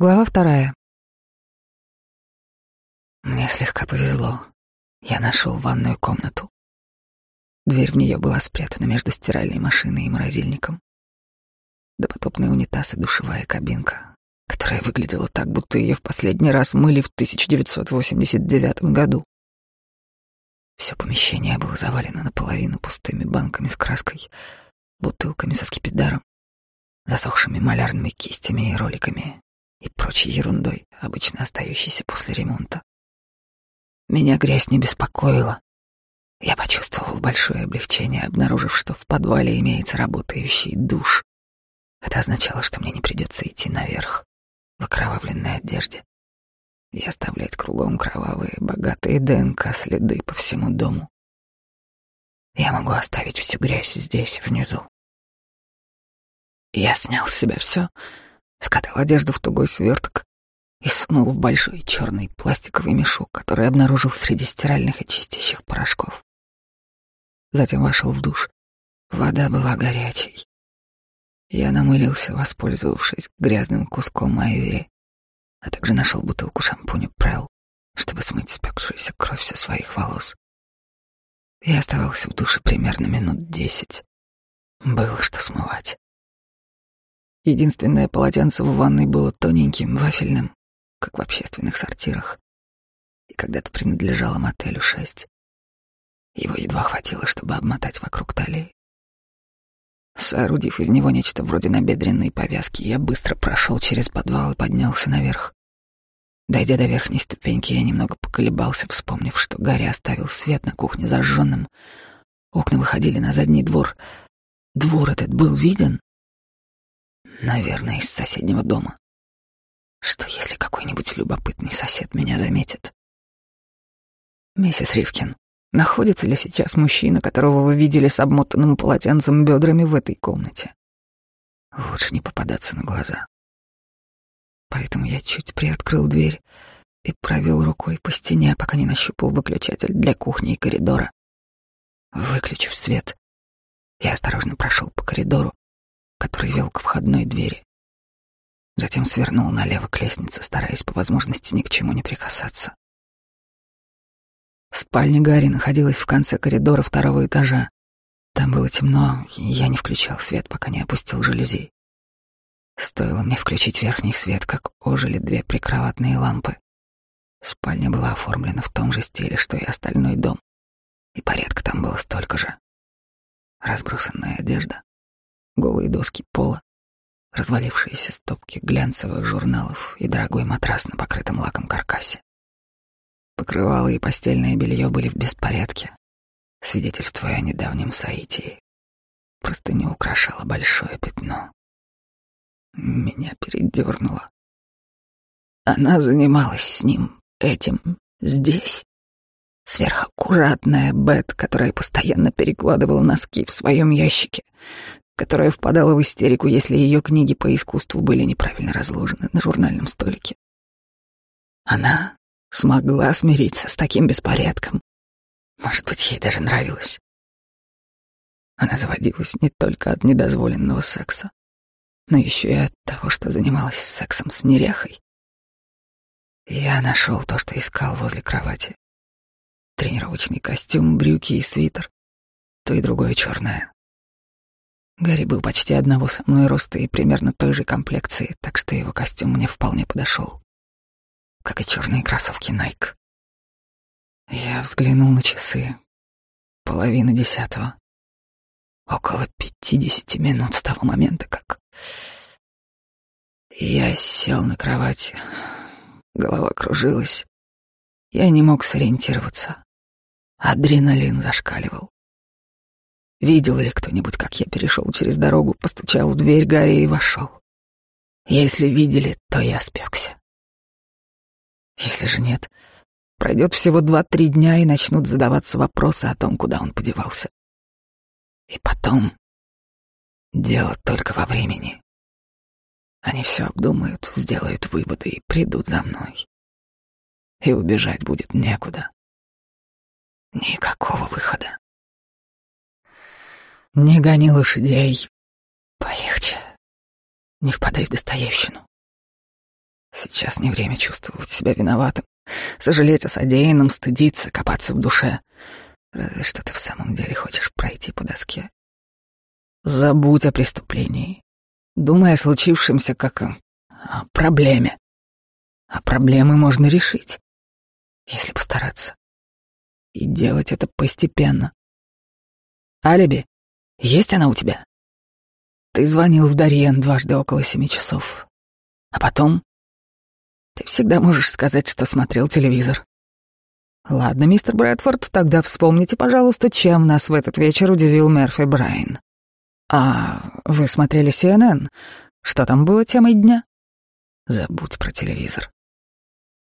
Глава вторая. Мне слегка повезло. Я нашел ванную комнату. Дверь в нее была спрятана между стиральной машиной и морозильником. Допотопный унитаз и душевая кабинка, которая выглядела так, будто ее в последний раз мыли в 1989 году. Все помещение было завалено наполовину пустыми банками с краской, бутылками со скипидаром, засохшими малярными кистями и роликами, и прочей ерундой, обычно остающейся после ремонта. Меня грязь не беспокоила. Я почувствовал большое облегчение, обнаружив, что в подвале имеется работающий душ. Это означало, что мне не придется идти наверх в окровавленной одежде и оставлять кругом кровавые, богатые ДНК следы по всему дому. Я могу оставить всю грязь здесь, внизу. Я снял с себя все — скатал одежду в тугой сверток и сунул в большой черный пластиковый мешок, который обнаружил среди стиральных и чистящих порошков. Затем вошел в душ. Вода была горячей. Я намылился, воспользовавшись грязным куском айвери, а также нашел бутылку шампуня Прел, чтобы смыть спекшуюся кровь со своих волос. Я оставался в душе примерно минут десять. Было что смывать. Единственное полотенце в ванной было тоненьким, вафельным, как в общественных сортирах, и когда-то принадлежало мотелю шесть. Его едва хватило, чтобы обмотать вокруг талии. Соорудив из него нечто вроде набедренной повязки, я быстро прошел через подвал и поднялся наверх. Дойдя до верхней ступеньки, я немного поколебался, вспомнив, что Гарри оставил свет на кухне зажженным. Окна выходили на задний двор. Двор этот был виден? Наверное, из соседнего дома. Что если какой-нибудь любопытный сосед меня заметит? Миссис Ривкин, находится ли сейчас мужчина, которого вы видели с обмотанным полотенцем бедрами в этой комнате? Лучше не попадаться на глаза. Поэтому я чуть приоткрыл дверь и провел рукой по стене, пока не нащупал выключатель для кухни и коридора. Выключив свет, я осторожно прошел по коридору, который вел к входной двери. Затем свернул налево к лестнице, стараясь по возможности ни к чему не прикасаться. Спальня Гарри находилась в конце коридора второго этажа. Там было темно, и я не включал свет, пока не опустил жалюзи. Стоило мне включить верхний свет, как ожили две прикроватные лампы. Спальня была оформлена в том же стиле, что и остальной дом, и порядка там было столько же. Разбросанная одежда, голые доски пола, развалившиеся стопки глянцевых журналов и дорогой матрас на покрытом лаком каркасе. Покрывало и постельное белье были в беспорядке, свидетельствуя о недавнем соитии. не украшало большое пятно. Меня передернуло. Она занималась с ним этим здесь. Сверхаккуратная Бет, которая постоянно перекладывала носки в своем ящике, которая впадала в истерику, если ее книги по искусству были неправильно разложены на журнальном столике. Она смогла смириться с таким беспорядком. Может быть, ей даже нравилось. Она заводилась не только от недозволенного секса, но еще и от того, что занималась сексом с неряхой. Я нашел то, что искал возле кровати. Тренировочный костюм, брюки и свитер. То и другое черное. Гарри был почти одного со мной роста и примерно той же комплекции, так что его костюм мне вполне подошел. Как и черные кроссовки Nike. Я взглянул на часы. Половина десятого. Около пятидесяти минут с того момента, как... Я сел на кровать. Голова кружилась. Я не мог сориентироваться. Адреналин зашкаливал. Видел ли кто-нибудь, как я перешел через дорогу, постучал в дверь Гарри и вошел? Если видели, то я спекся. Если же нет, пройдет всего два-три дня и начнут задаваться вопросы о том, куда он подевался. И потом дело только во времени. Они все обдумают, сделают выводы и придут за мной. И убежать будет некуда. Никакого выхода. Не гони лошадей. Полегче. Не впадай в Достоевщину. Сейчас не время чувствовать себя виноватым, сожалеть о содеянном, стыдиться, копаться в душе. Разве что ты в самом деле хочешь пройти по доске. Забудь о преступлении. Думай о случившемся как о, проблеме. А проблемы можно решить, если постараться. И делать это постепенно. Алиби, есть она у тебя? Ты звонил в Дарьен дважды около семи часов. А потом ты всегда можешь сказать, что смотрел телевизор. Ладно, мистер Брэдфорд, тогда вспомните, пожалуйста, чем нас в этот вечер удивил Мерфи Брайан. А вы смотрели CNN? Что там было темой дня? Забудь про телевизор.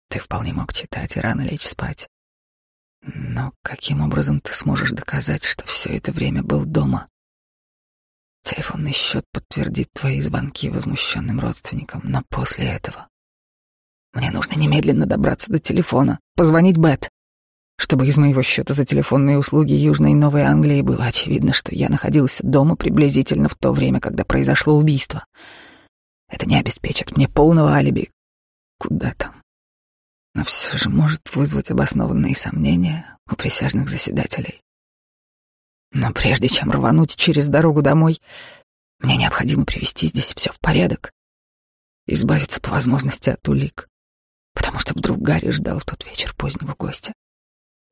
Ты вполне мог читать и рано лечь спать. Но каким образом ты сможешь доказать, что все это время был дома? Телефонный счет подтвердит твои звонки возмущенным родственникам, но после этого мне нужно немедленно добраться до телефона, позвонить Бет, чтобы из моего счета за телефонные услуги Южной и Новой Англии было очевидно, что я находился дома приблизительно в то время, когда произошло убийство. Это не обеспечит мне полного алиби. Куда там? Но все же может вызвать обоснованные сомнения у присяжных заседателей. Но прежде чем рвануть через дорогу домой, мне необходимо привести здесь все в порядок, избавиться по возможности от улик потому что вдруг Гарри ждал в тот вечер позднего гостя.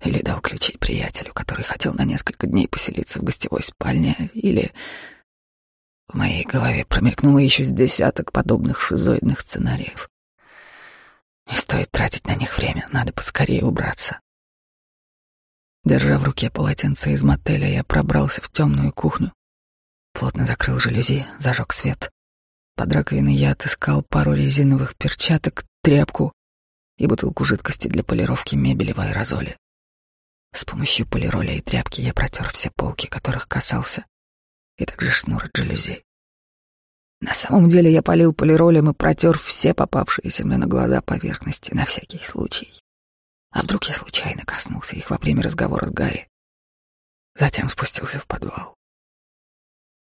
Или дал ключи приятелю, который хотел на несколько дней поселиться в гостевой спальне, или... В моей голове промелькнуло еще с десяток подобных шизоидных сценариев. Не стоит тратить на них время, надо поскорее убраться. Держа в руке полотенце из мотеля, я пробрался в темную кухню. Плотно закрыл жалюзи, зажег свет. Под раковиной я отыскал пару резиновых перчаток, тряпку и бутылку жидкости для полировки мебели в аэрозоле. С помощью полироля и тряпки я протер все полки, которых касался, и также шнур от жалюзи. На самом деле я полил полиролем и протер все попавшиеся мне на глаза поверхности на всякий случай. А вдруг я случайно коснулся их во время разговора с Гарри? Затем спустился в подвал.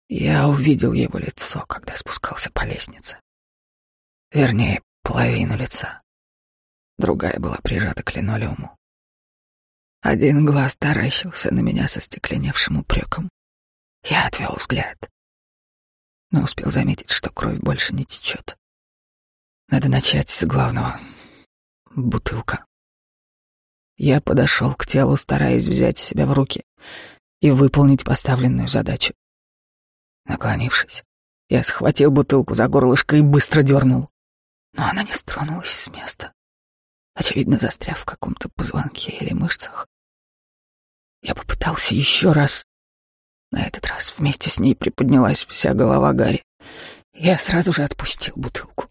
Я увидел его лицо, когда спускался по лестнице. Вернее, половину лица другая была прижата к линолеуму. Один глаз таращился на меня со стекленевшим упреком. Я отвел взгляд, но успел заметить, что кровь больше не течет. Надо начать с главного — бутылка. Я подошел к телу, стараясь взять себя в руки и выполнить поставленную задачу. Наклонившись, я схватил бутылку за горлышко и быстро дернул, но она не стронулась с места очевидно, застряв в каком-то позвонке или мышцах. Я попытался еще раз. На этот раз вместе с ней приподнялась вся голова Гарри. Я сразу же отпустил бутылку,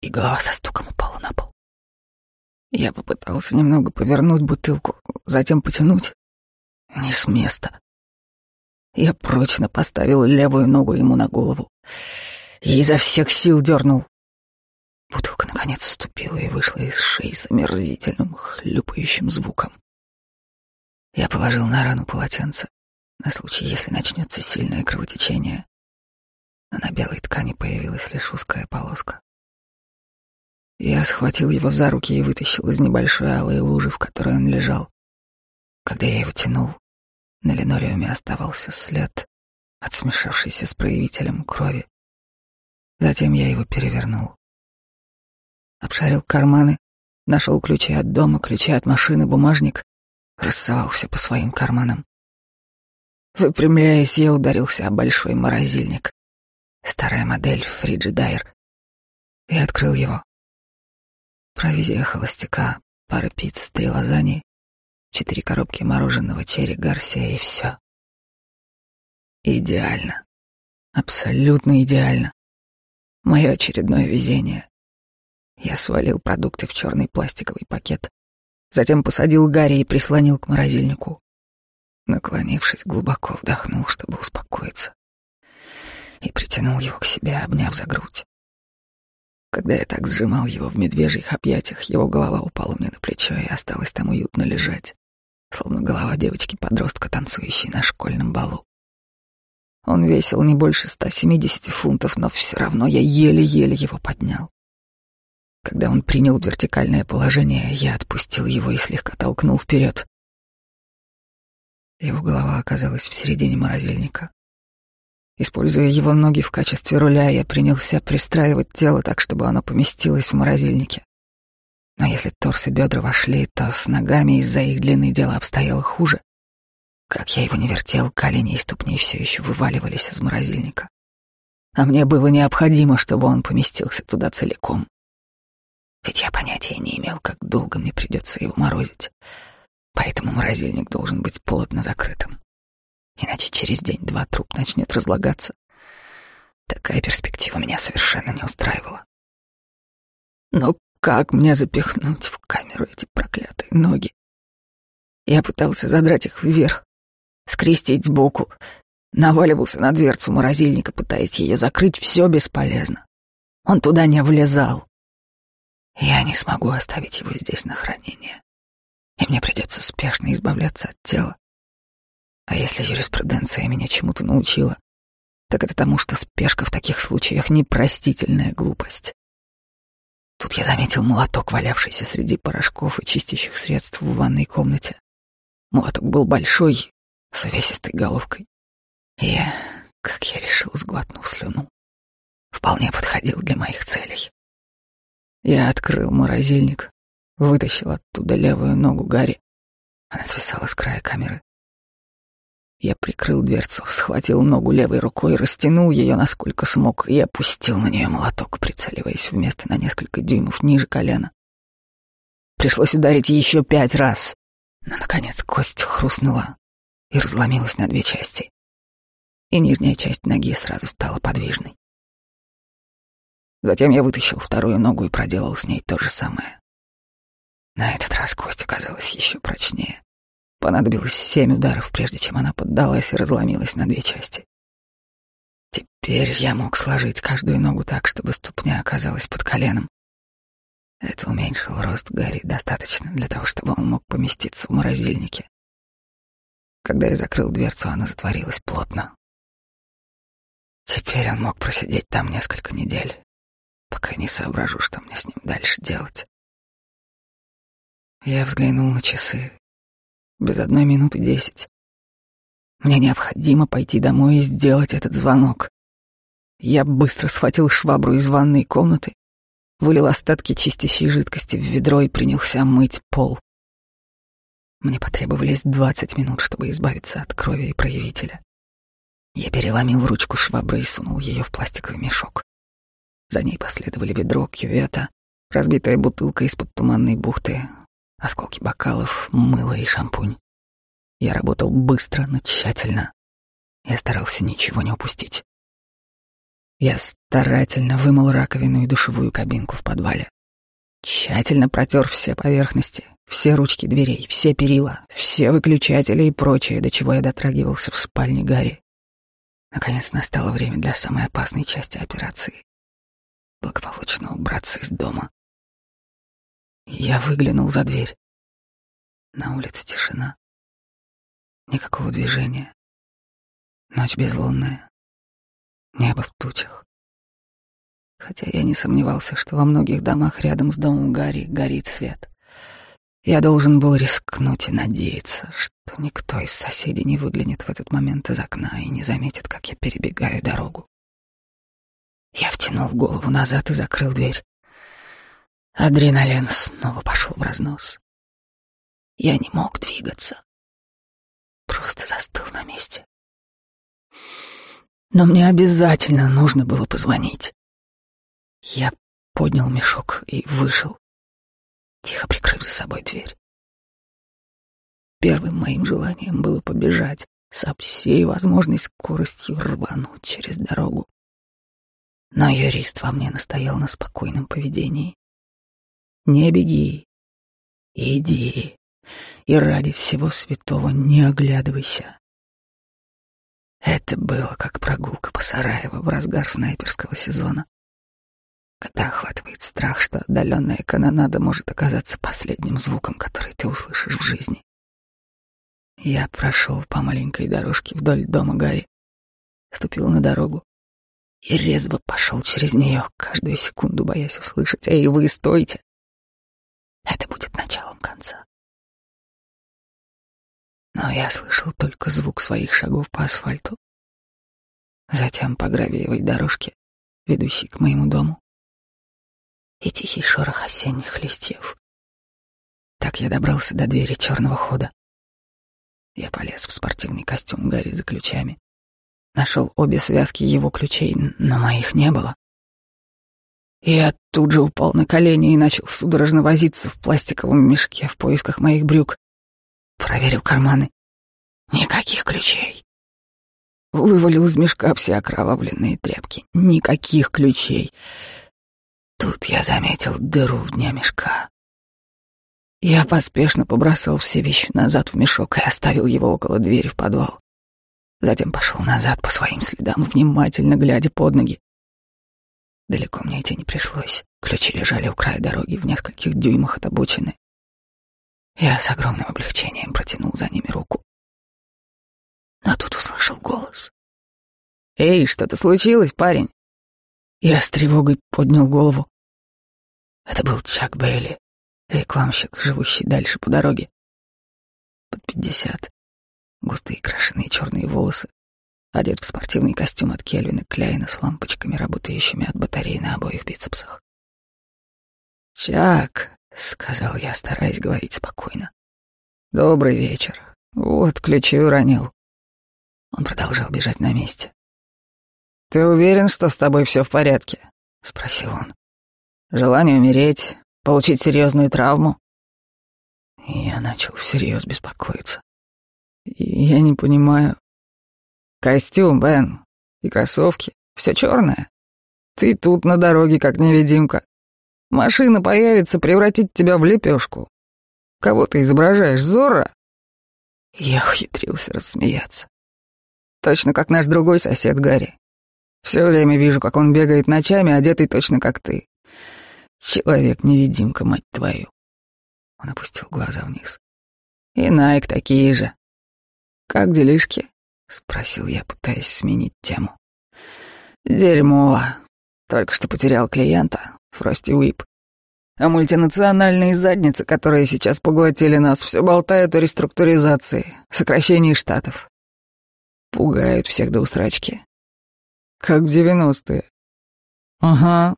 и голова со стуком упала на пол. Я попытался немного повернуть бутылку, затем потянуть. Не с места. Я прочно поставил левую ногу ему на голову и изо всех сил дернул. Бутылка наконец вступила и вышла из шеи с омерзительным хлюпающим звуком. Я положил на рану полотенце на случай, если начнется сильное кровотечение, а на белой ткани появилась лишь узкая полоска. Я схватил его за руки и вытащил из небольшой алой лужи, в которой он лежал. Когда я его тянул, на линолеуме оставался след от смешавшейся с проявителем крови. Затем я его перевернул. Обшарил карманы, нашел ключи от дома, ключи от машины, бумажник, рассовал по своим карманам. Выпрямляясь, я ударился о большой морозильник. Старая модель Фриджидайр. И открыл его. Провизия холостяка, пара пиц, три лазаньи, четыре коробки мороженого черри Гарсия и все. Идеально. Абсолютно идеально. Мое очередное везение. Я свалил продукты в черный пластиковый пакет. Затем посадил Гарри и прислонил к морозильнику. Наклонившись, глубоко вдохнул, чтобы успокоиться. И притянул его к себе, обняв за грудь. Когда я так сжимал его в медвежьих объятиях, его голова упала мне на плечо и осталась там уютно лежать, словно голова девочки-подростка, танцующей на школьном балу. Он весил не больше 170 фунтов, но все равно я еле-еле его поднял. Когда он принял вертикальное положение, я отпустил его и слегка толкнул вперед. Его голова оказалась в середине морозильника. Используя его ноги в качестве руля, я принялся пристраивать тело так, чтобы оно поместилось в морозильнике. Но если торс и бедра вошли, то с ногами из-за их длины дело обстояло хуже. Как я его не вертел, колени и ступни все еще вываливались из морозильника. А мне было необходимо, чтобы он поместился туда целиком. Ведь я понятия не имел, как долго мне придется его морозить. Поэтому морозильник должен быть плотно закрытым. Иначе через день-два труп начнет разлагаться. Такая перспектива меня совершенно не устраивала. Но как мне запихнуть в камеру эти проклятые ноги? Я пытался задрать их вверх, скрестить сбоку, наваливался на дверцу морозильника, пытаясь ее закрыть, все бесполезно. Он туда не влезал. Я не смогу оставить его здесь на хранение, и мне придется спешно избавляться от тела. А если юриспруденция меня чему-то научила, так это тому, что спешка в таких случаях непростительная глупость. Тут я заметил молоток, валявшийся среди порошков и чистящих средств в ванной комнате. Молоток был большой, с увесистой головкой. И как я решил, сглотнув слюну, вполне подходил для моих целей. Я открыл морозильник, вытащил оттуда левую ногу Гарри. Она свисала с края камеры. Я прикрыл дверцу, схватил ногу левой рукой, растянул ее насколько смог и опустил на нее молоток, прицеливаясь в место на несколько дюймов ниже колена. Пришлось ударить еще пять раз, но, наконец, кость хрустнула и разломилась на две части. И нижняя часть ноги сразу стала подвижной. Затем я вытащил вторую ногу и проделал с ней то же самое. На этот раз кость оказалась еще прочнее. Понадобилось семь ударов, прежде чем она поддалась и разломилась на две части. Теперь я мог сложить каждую ногу так, чтобы ступня оказалась под коленом. Это уменьшило рост Гарри достаточно для того, чтобы он мог поместиться в морозильнике. Когда я закрыл дверцу, она затворилась плотно. Теперь он мог просидеть там несколько недель, пока не соображу, что мне с ним дальше делать. Я взглянул на часы без одной минуты десять. Мне необходимо пойти домой и сделать этот звонок. Я быстро схватил швабру из ванной комнаты, вылил остатки чистящей жидкости в ведро и принялся мыть пол. Мне потребовались двадцать минут, чтобы избавиться от крови и проявителя. Я переломил ручку швабры и сунул ее в пластиковый мешок. За ней последовали ведро, кювета, разбитая бутылка из-под туманной бухты, осколки бокалов, мыло и шампунь. Я работал быстро, но тщательно. Я старался ничего не упустить. Я старательно вымыл раковину и душевую кабинку в подвале. Тщательно протер все поверхности, все ручки дверей, все перила, все выключатели и прочее, до чего я дотрагивался в спальне Гарри. Наконец настало время для самой опасной части операции — благополучно убраться из дома. Я выглянул за дверь. На улице тишина. Никакого движения. Ночь безлунная. Небо в тучах. Хотя я не сомневался, что во многих домах рядом с домом Гарри горит свет. Я должен был рискнуть и надеяться, что никто из соседей не выглянет в этот момент из окна и не заметит, как я перебегаю дорогу. Я втянул голову назад и закрыл дверь. Адреналин снова пошел в разнос. Я не мог двигаться. Просто застыл на месте. Но мне обязательно нужно было позвонить. Я поднял мешок и вышел, тихо прикрыв за собой дверь. Первым моим желанием было побежать со всей возможной скоростью рвануть через дорогу. Но юрист во мне настоял на спокойном поведении. Не беги, иди, и ради всего святого не оглядывайся. Это было как прогулка по Сараево в разгар снайперского сезона, когда охватывает страх, что отдаленная канонада может оказаться последним звуком, который ты услышишь в жизни. Я прошел по маленькой дорожке вдоль дома Гарри, ступил на дорогу и резво пошел через нее, каждую секунду боясь услышать «Эй, вы, стойте!» Это будет началом конца. Но я слышал только звук своих шагов по асфальту, затем по гравиевой дорожке, ведущей к моему дому, и тихий шорох осенних листьев. Так я добрался до двери черного хода. Я полез в спортивный костюм Гарри за ключами. Нашел обе связки его ключей, но моих не было. Я тут же упал на колени и начал судорожно возиться в пластиковом мешке в поисках моих брюк. Проверил карманы. Никаких ключей. Вывалил из мешка все окровавленные тряпки. Никаких ключей. Тут я заметил дыру в дне мешка. Я поспешно побросал все вещи назад в мешок и оставил его около двери в подвал. Затем пошел назад по своим следам, внимательно глядя под ноги. Далеко мне идти не пришлось. Ключи лежали у края дороги в нескольких дюймах от обочины. Я с огромным облегчением протянул за ними руку. Но тут услышал голос. «Эй, что-то случилось, парень?» Я с тревогой поднял голову. Это был Чак Бейли, рекламщик, живущий дальше по дороге. Под пятьдесят густые крашеные черные волосы, одет в спортивный костюм от Кельвина Кляйна с лампочками, работающими от батареи на обоих бицепсах. «Чак», — сказал я, стараясь говорить спокойно. «Добрый вечер. Вот, ключи уронил». Он продолжал бежать на месте. «Ты уверен, что с тобой все в порядке?» — спросил он. «Желание умереть, получить серьезную травму?» Я начал всерьез беспокоиться. Я не понимаю. Костюм, Бен, и кроссовки. Все черное. Ты тут на дороге, как невидимка. Машина появится, превратит тебя в лепешку. Кого ты изображаешь, Зора? Я ухитрился рассмеяться. Точно как наш другой сосед Гарри. Все время вижу, как он бегает ночами, одетый точно как ты. Человек-невидимка, мать твою. Он опустил глаза вниз. И Найк такие же. «Как делишки?» — спросил я, пытаясь сменить тему. «Дерьмово. Только что потерял клиента, Фрости Уип. А мультинациональные задницы, которые сейчас поглотили нас, все болтают о реструктуризации, сокращении штатов. Пугают всех до усрачки. Как в девяностые. Ага,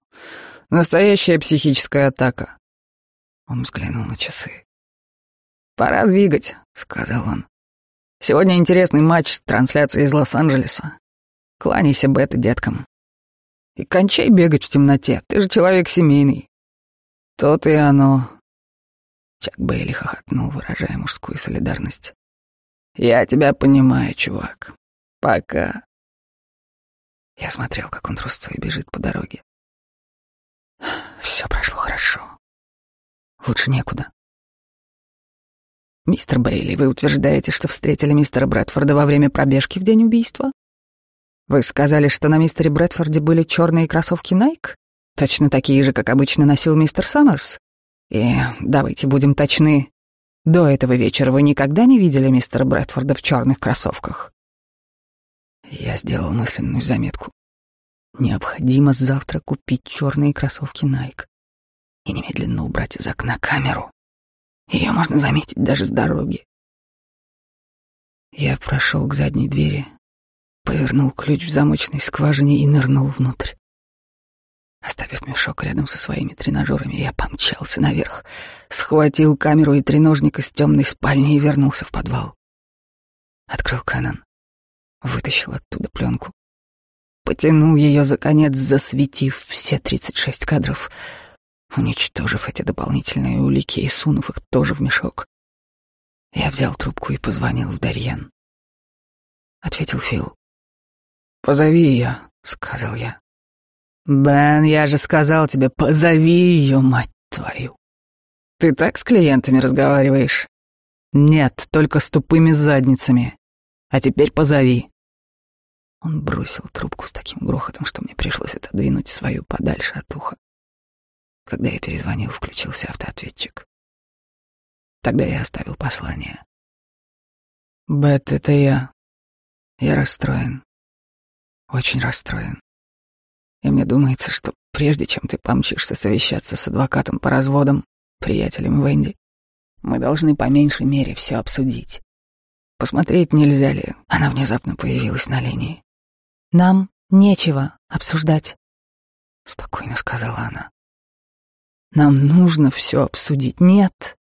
настоящая психическая атака. Он взглянул на часы. «Пора двигать», — сказал он. Сегодня интересный матч, трансляция из Лос-Анджелеса. Кланяйся бета деткам. И кончай бегать в темноте, ты же человек семейный. То-то и оно. Чак Бейли хохотнул, выражая мужскую солидарность. Я тебя понимаю, чувак. Пока. Я смотрел, как он трусцой бежит по дороге. Все прошло хорошо. Лучше некуда. «Мистер Бейли, вы утверждаете, что встретили мистера Брэдфорда во время пробежки в день убийства? Вы сказали, что на мистере Брэдфорде были черные кроссовки Nike? Точно такие же, как обычно носил мистер Саммерс? И давайте будем точны. До этого вечера вы никогда не видели мистера Брэдфорда в черных кроссовках?» Я сделал мысленную заметку. Необходимо завтра купить черные кроссовки Nike и немедленно убрать из окна камеру. Ее можно заметить даже с дороги. Я прошел к задней двери, повернул ключ в замочной скважине и нырнул внутрь. Оставив мешок рядом со своими тренажерами, я помчался наверх, схватил камеру и треножник из темной спальни и вернулся в подвал. Открыл Кэнон, вытащил оттуда пленку, потянул ее за конец, засветив все тридцать шесть кадров — уничтожив эти дополнительные улики и сунув их тоже в мешок. Я взял трубку и позвонил в Дарьен. Ответил Фил. «Позови ее», — сказал я. «Бен, я же сказал тебе, позови ее, мать твою». «Ты так с клиентами разговариваешь?» «Нет, только с тупыми задницами. А теперь позови». Он бросил трубку с таким грохотом, что мне пришлось отодвинуть свою подальше от уха. Когда я перезвонил, включился автоответчик. Тогда я оставил послание. «Бет, это я. Я расстроен. Очень расстроен. И мне думается, что прежде чем ты помчишься совещаться с адвокатом по разводам, приятелем Венди, мы должны по меньшей мере все обсудить. Посмотреть нельзя ли, она внезапно появилась на линии. Нам нечего обсуждать, спокойно сказала она. Нам нужно все обсудить. Нет,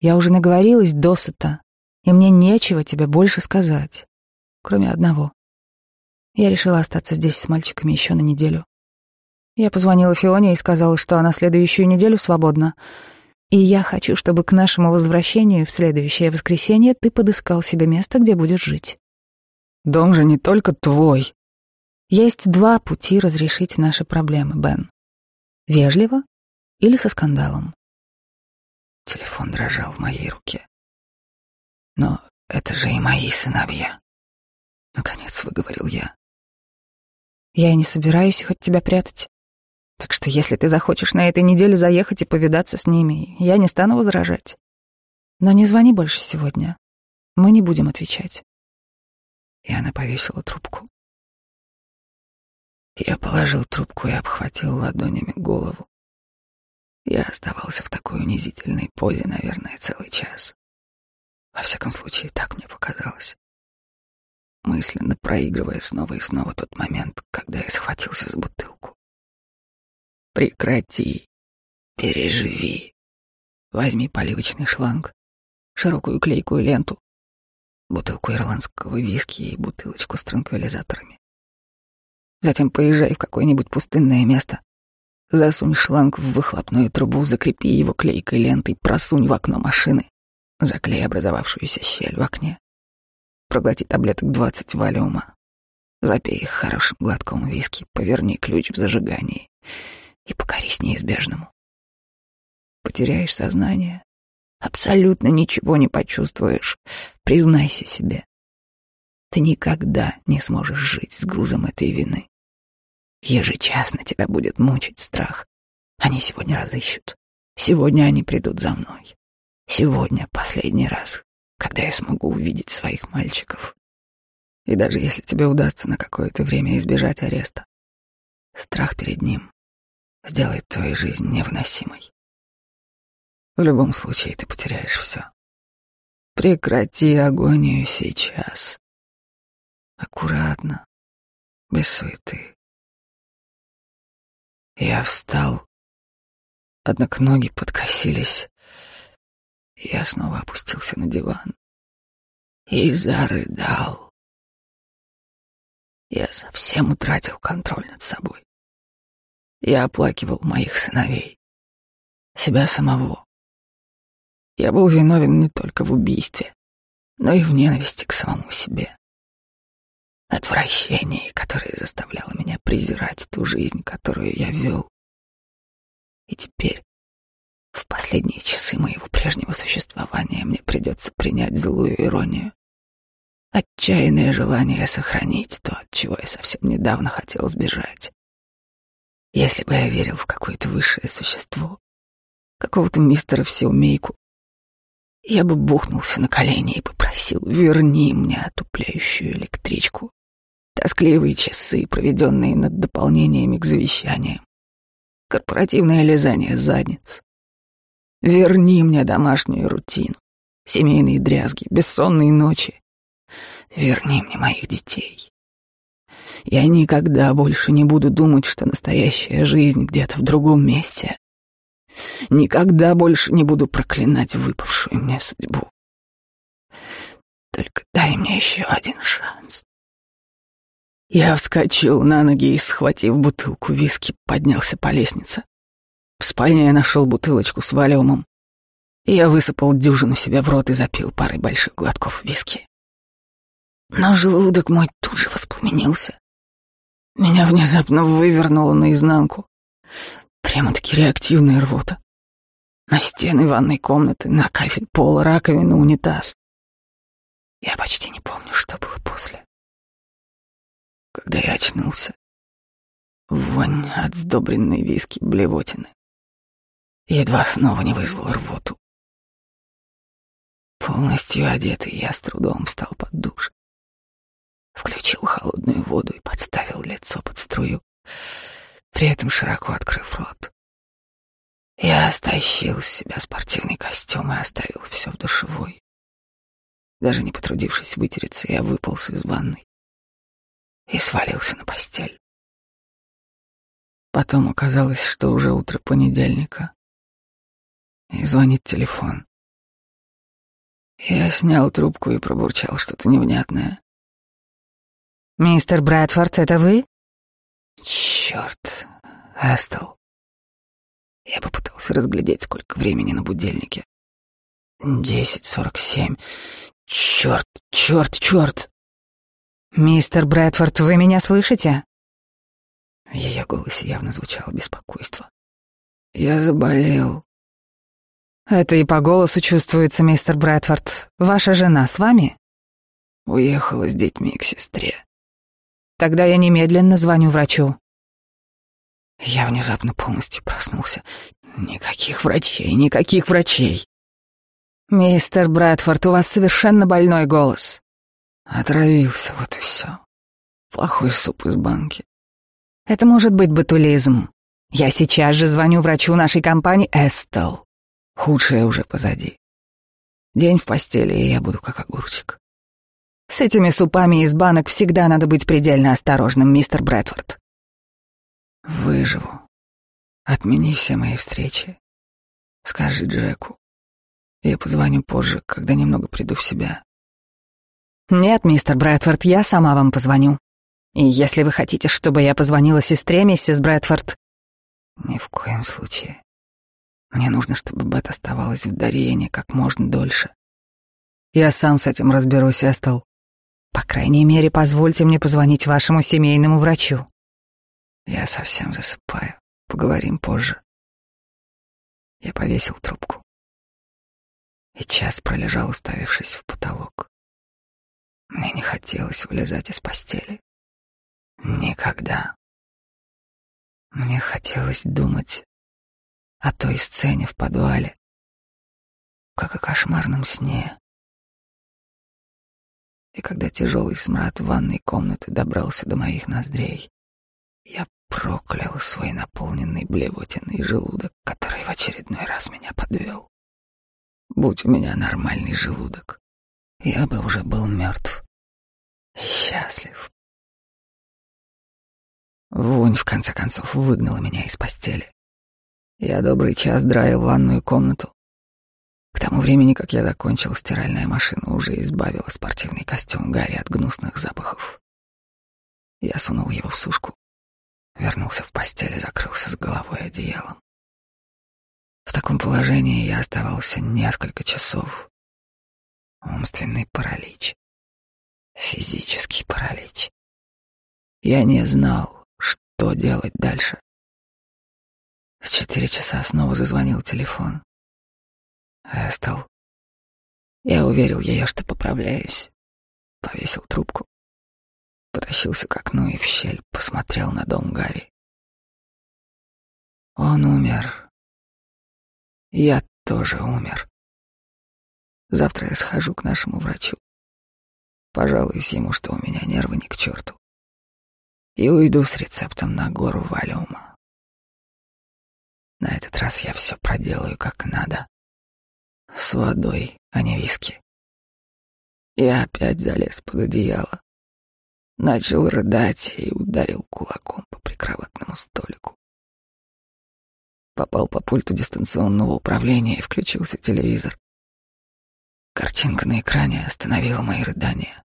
я уже наговорилась досыта, и мне нечего тебе больше сказать, кроме одного. Я решила остаться здесь с мальчиками еще на неделю. Я позвонила Фионе и сказала, что она следующую неделю свободна. И я хочу, чтобы к нашему возвращению в следующее воскресенье ты подыскал себе место, где будешь жить. Дом же не только твой. Есть два пути разрешить наши проблемы, Бен. Вежливо или со скандалом. Телефон дрожал в моей руке. Но это же и мои сыновья. Наконец выговорил я. Я и не собираюсь их от тебя прятать. Так что если ты захочешь на этой неделе заехать и повидаться с ними, я не стану возражать. Но не звони больше сегодня. Мы не будем отвечать. И она повесила трубку. Я положил трубку и обхватил ладонями голову. Я оставался в такой унизительной позе, наверное, целый час. Во всяком случае, так мне показалось. Мысленно проигрывая снова и снова тот момент, когда я схватился за бутылку. Прекрати. Переживи. Возьми поливочный шланг, широкую клейкую ленту, бутылку ирландского виски и бутылочку с транквилизаторами. Затем поезжай в какое-нибудь пустынное место, засунь шланг в выхлопную трубу, закрепи его клейкой лентой, просунь в окно машины, заклей образовавшуюся щель в окне. Проглоти таблеток двадцать валиума, запей их хорошим глотком виски, поверни ключ в зажигании и покорись неизбежному. Потеряешь сознание, абсолютно ничего не почувствуешь, признайся себе. Ты никогда не сможешь жить с грузом этой вины. Ежечасно тебя будет мучить страх. Они сегодня разыщут. Сегодня они придут за мной. Сегодня последний раз, когда я смогу увидеть своих мальчиков. И даже если тебе удастся на какое-то время избежать ареста, страх перед ним сделает твою жизнь невыносимой. В любом случае ты потеряешь все. Прекрати агонию сейчас. Аккуратно, без суеты. Я встал, однако ноги подкосились. Я снова опустился на диван и зарыдал. Я совсем утратил контроль над собой. Я оплакивал моих сыновей, себя самого. Я был виновен не только в убийстве, но и в ненависти к самому себе. Отвращении, которое заставляло меня презирать ту жизнь, которую я вел. И теперь, в последние часы моего прежнего существования, мне придется принять злую иронию. Отчаянное желание сохранить то, от чего я совсем недавно хотел сбежать. Если бы я верил в какое-то высшее существо, какого-то мистера Всеумейку, я бы бухнулся на колени и попросил, верни мне отупляющую электричку, тоскливые часы, проведенные над дополнениями к завещаниям, корпоративное лизание задниц. Верни мне домашнюю рутину, семейные дрязги, бессонные ночи. Верни мне моих детей. Я никогда больше не буду думать, что настоящая жизнь где-то в другом месте. Никогда больше не буду проклинать выпавшую мне судьбу. Только дай мне еще один шанс. Я вскочил на ноги и, схватив бутылку виски, поднялся по лестнице. В спальне я нашел бутылочку с валиумом. Я высыпал дюжину себе в рот и запил парой больших глотков виски. Но желудок мой тут же воспламенился. Меня внезапно вывернуло наизнанку. Прямо-таки реактивная рвота. На стены ванной комнаты, на кафель пола, раковину, унитаз. Я почти не помню, что было после. Когда я очнулся, вонь от сдобренной виски блевотины едва снова не вызвал рвоту. Полностью одетый, я с трудом встал под душ. Включил холодную воду и подставил лицо под струю. При этом широко открыв рот. Я стащил с себя спортивный костюм и оставил все в душевой. Даже не потрудившись вытереться, я выполз из ванной и свалился на постель. Потом оказалось, что уже утро понедельника, и звонит телефон. Я снял трубку и пробурчал что-то невнятное. «Мистер Брэдфорд, это вы?» «Черт, Эстел». Я попытался разглядеть, сколько времени на будильнике. Десять сорок семь. Черт, черт, черт. «Мистер Брэдфорд, вы меня слышите?» В ее голосе явно звучало беспокойство. «Я заболел». «Это и по голосу чувствуется, мистер Брэдфорд. Ваша жена с вами?» Уехала с детьми к сестре. Тогда я немедленно звоню врачу. Я внезапно полностью проснулся. Никаких врачей, никаких врачей. Мистер Брэдфорд, у вас совершенно больной голос. Отравился, вот и все. Плохой суп из банки. Это может быть ботулизм. Я сейчас же звоню врачу нашей компании Эстел. Худшее уже позади. День в постели, и я буду как огурчик. С этими супами из банок всегда надо быть предельно осторожным, мистер Брэдфорд. Выживу. Отмени все мои встречи. Скажи Джеку. Я позвоню позже, когда немного приду в себя. Нет, мистер Брэдфорд, я сама вам позвоню. И если вы хотите, чтобы я позвонила сестре, миссис Брэдфорд... Ни в коем случае. Мне нужно, чтобы Бет оставалась в Дариене как можно дольше. Я сам с этим разберусь, Эстел. По крайней мере, позвольте мне позвонить вашему семейному врачу. Я совсем засыпаю. Поговорим позже. Я повесил трубку. И час пролежал, уставившись в потолок. Мне не хотелось вылезать из постели. Никогда. Мне хотелось думать о той сцене в подвале, как о кошмарном сне. И когда тяжелый смрад ванной комнаты добрался до моих ноздрей, я проклял свой наполненный блевотиной желудок, который в очередной раз меня подвел. Будь у меня нормальный желудок, я бы уже был мертв и счастлив. Вонь, в конце концов, выгнала меня из постели. Я добрый час драил ванную комнату, к тому времени, как я закончил, стиральная машина уже избавила спортивный костюм Гарри от гнусных запахов. Я сунул его в сушку, вернулся в постель и закрылся с головой одеялом. В таком положении я оставался несколько часов. Умственный паралич. Физический паралич. Я не знал, что делать дальше. В четыре часа снова зазвонил телефон. Эстел. Я уверил ее, что поправляюсь. Повесил трубку. Потащился к окну и в щель посмотрел на дом Гарри. Он умер. Я тоже умер. Завтра я схожу к нашему врачу. Пожалуюсь ему, что у меня нервы не к черту. И уйду с рецептом на гору валиума. На этот раз я все проделаю как надо с водой, а не виски. Я опять залез под одеяло, начал рыдать и ударил кулаком по прикроватному столику. Попал по пульту дистанционного управления и включился телевизор. Картинка на экране остановила мои рыдания.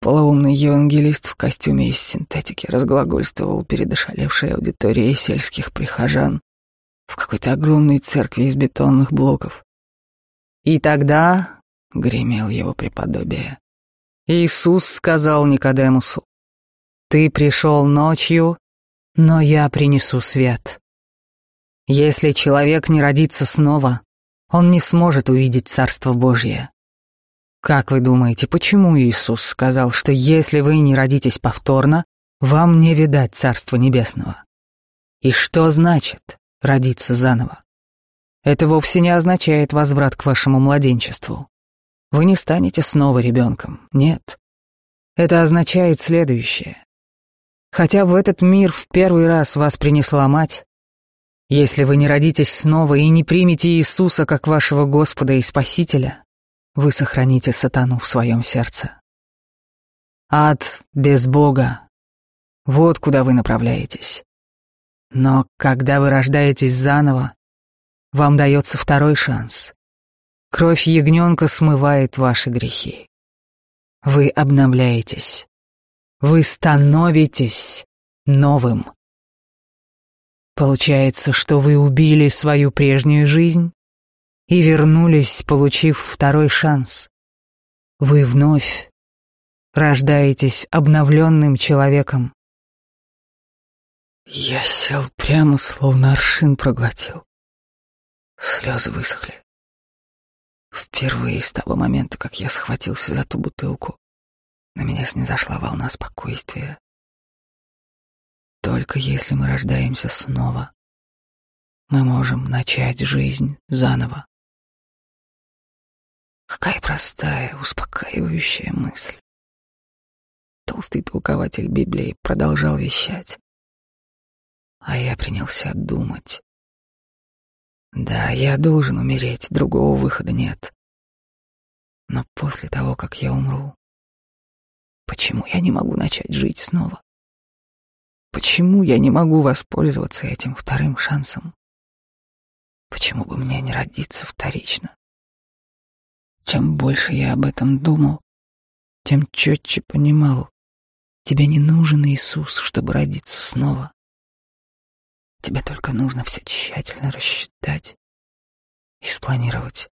Полоумный евангелист в костюме из синтетики разглагольствовал перед ошалевшей аудиторией сельских прихожан в какой-то огромной церкви из бетонных блоков. И тогда, — гремел его преподобие, — Иисус сказал Никодемусу, «Ты пришел ночью, но я принесу свет. Если человек не родится снова, он не сможет увидеть Царство Божье». Как вы думаете, почему Иисус сказал, что если вы не родитесь повторно, вам не видать Царства Небесного? И что значит родиться заново. Это вовсе не означает возврат к вашему младенчеству. Вы не станете снова ребенком, нет. Это означает следующее. Хотя в этот мир в первый раз вас принесла мать, если вы не родитесь снова и не примете Иисуса как вашего Господа и Спасителя, вы сохраните сатану в своем сердце. Ад без Бога. Вот куда вы направляетесь. Но когда вы рождаетесь заново, вам дается второй шанс. Кровь ягненка смывает ваши грехи. Вы обновляетесь. Вы становитесь новым. Получается, что вы убили свою прежнюю жизнь и вернулись, получив второй шанс. Вы вновь рождаетесь обновленным человеком. Я сел прямо, словно аршин проглотил. Слезы высохли. Впервые с того момента, как я схватился за ту бутылку, на меня снизошла волна спокойствия. Только если мы рождаемся снова, мы можем начать жизнь заново. Какая простая, успокаивающая мысль. Толстый толкователь Библии продолжал вещать. А я принялся думать. Да, я должен умереть, другого выхода нет. Но после того, как я умру, почему я не могу начать жить снова? Почему я не могу воспользоваться этим вторым шансом? Почему бы мне не родиться вторично? Чем больше я об этом думал, тем четче понимал, тебе не нужен Иисус, чтобы родиться снова. Тебе только нужно все тщательно рассчитать и спланировать.